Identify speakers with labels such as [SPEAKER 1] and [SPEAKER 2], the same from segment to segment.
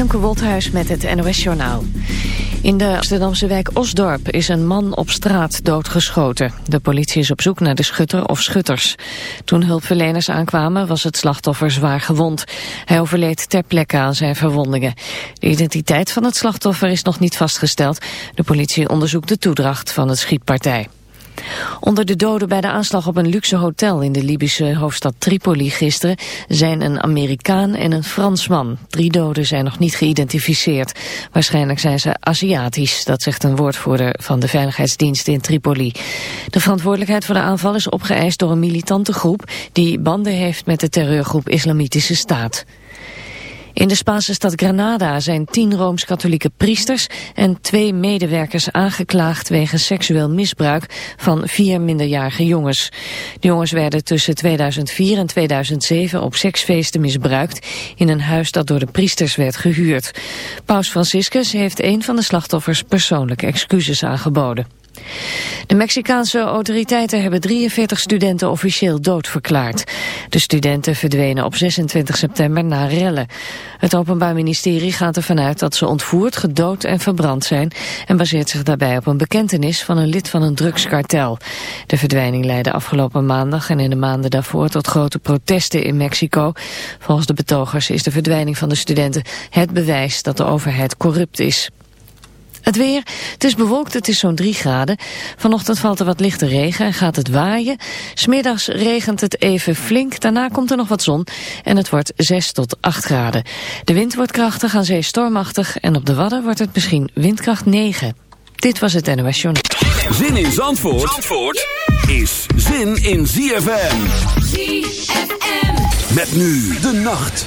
[SPEAKER 1] Femke Wolthuis met het NOS Journaal. In de Amsterdamse wijk Osdorp is een man op straat doodgeschoten. De politie is op zoek naar de schutter of schutters. Toen hulpverleners aankwamen was het slachtoffer zwaar gewond. Hij overleed ter plekke aan zijn verwondingen. De identiteit van het slachtoffer is nog niet vastgesteld. De politie onderzoekt de toedracht van het schietpartij. Onder de doden bij de aanslag op een luxe hotel in de Libische hoofdstad Tripoli gisteren zijn een Amerikaan en een Fransman. Drie doden zijn nog niet geïdentificeerd. Waarschijnlijk zijn ze Aziatisch, dat zegt een woordvoerder van de veiligheidsdiensten in Tripoli. De verantwoordelijkheid voor de aanval is opgeëist door een militante groep die banden heeft met de terreurgroep Islamitische Staat. In de Spaanse stad Granada zijn tien Rooms-Katholieke priesters en twee medewerkers aangeklaagd wegens seksueel misbruik van vier minderjarige jongens. De jongens werden tussen 2004 en 2007 op seksfeesten misbruikt in een huis dat door de priesters werd gehuurd. Paus Franciscus heeft een van de slachtoffers persoonlijk excuses aangeboden. De Mexicaanse autoriteiten hebben 43 studenten officieel doodverklaard. De studenten verdwenen op 26 september na rellen. Het Openbaar Ministerie gaat ervan uit dat ze ontvoerd, gedood en verbrand zijn... en baseert zich daarbij op een bekentenis van een lid van een drugskartel. De verdwijning leidde afgelopen maandag en in de maanden daarvoor tot grote protesten in Mexico. Volgens de betogers is de verdwijning van de studenten het bewijs dat de overheid corrupt is. Het weer, het is bewolkt, het is zo'n 3 graden. Vanochtend valt er wat lichte regen en gaat het waaien. Smiddags regent het even flink, daarna komt er nog wat zon en het wordt 6 tot 8 graden. De wind wordt krachtig, aan zee stormachtig en op de Wadden wordt het misschien windkracht 9. Dit was het NOS Journal.
[SPEAKER 2] Zin in Zandvoort, Zandvoort is zin in ZFM. ZFM. Met nu de nacht.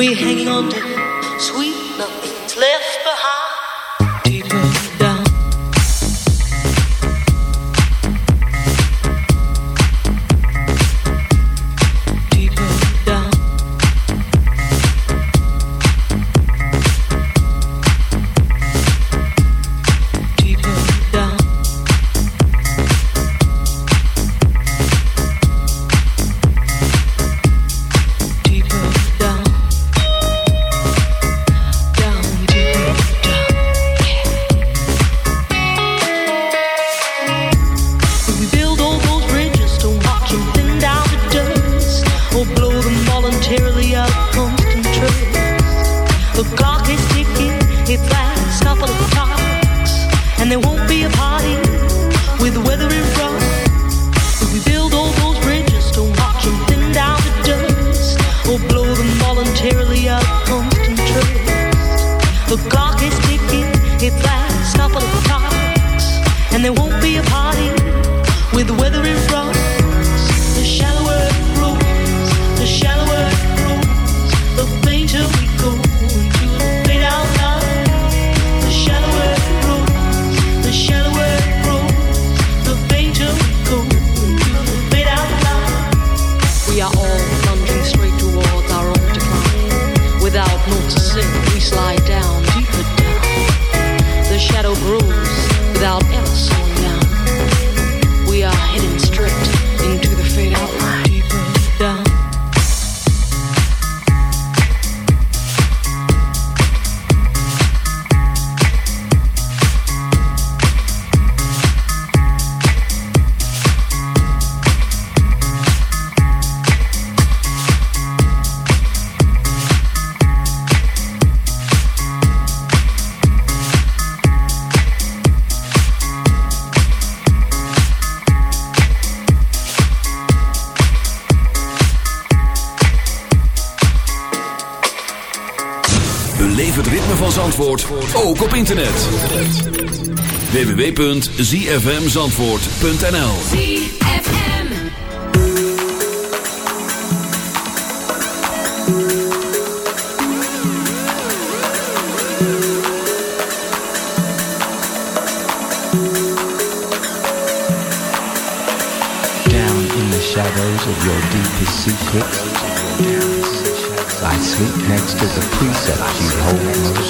[SPEAKER 3] We're hanging on to
[SPEAKER 2] internet. www.zfmzandvoort.nl
[SPEAKER 4] Down in the shadows of your deepest secrets I sleep next to the precepts you hold most.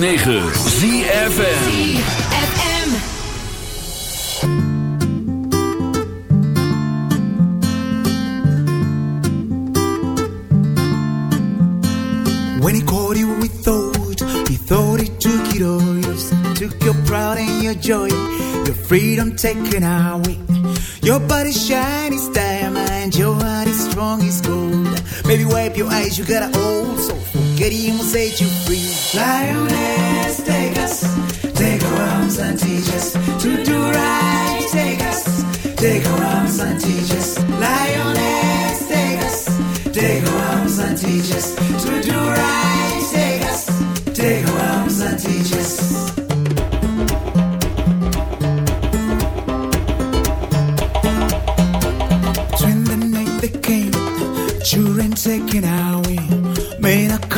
[SPEAKER 2] 106.9 ZFM.
[SPEAKER 5] When he called you, we thought, he thought he took it all. Took your pride and your joy, your freedom taken away. Your body shiny as diamond, your heart is strong as gold. Baby, wipe your eyes, you got an old soul. Will set you free. Lioness, take us, take our arms and teach us to do right. Take us, take our arms and teach us. Lioness, take us, take our arms and teach us to do right. Take us, take our arms and teach us.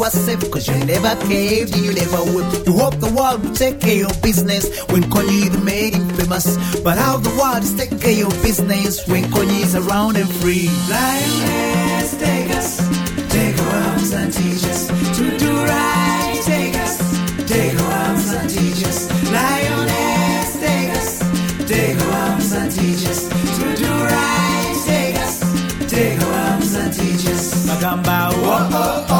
[SPEAKER 5] You are safe, cause you never caved you never whipped. You hope the world will take care of business when Kanye made him famous. But how the world is taking care of business when Kanye is around and free. Lioness, take us, take our arms and teach us to do right. Take us, take our arms and teach us. Lioness, take us, take our arms and teach us to do right. Take us, take our arms and teach us. Bagamba, oh oh oh oh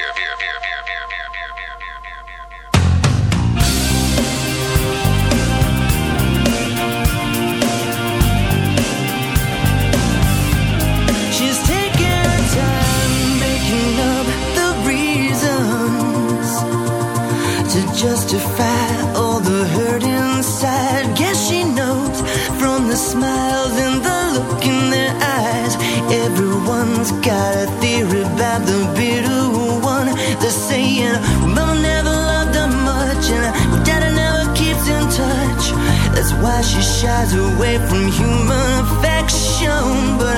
[SPEAKER 6] shies away from human affection, but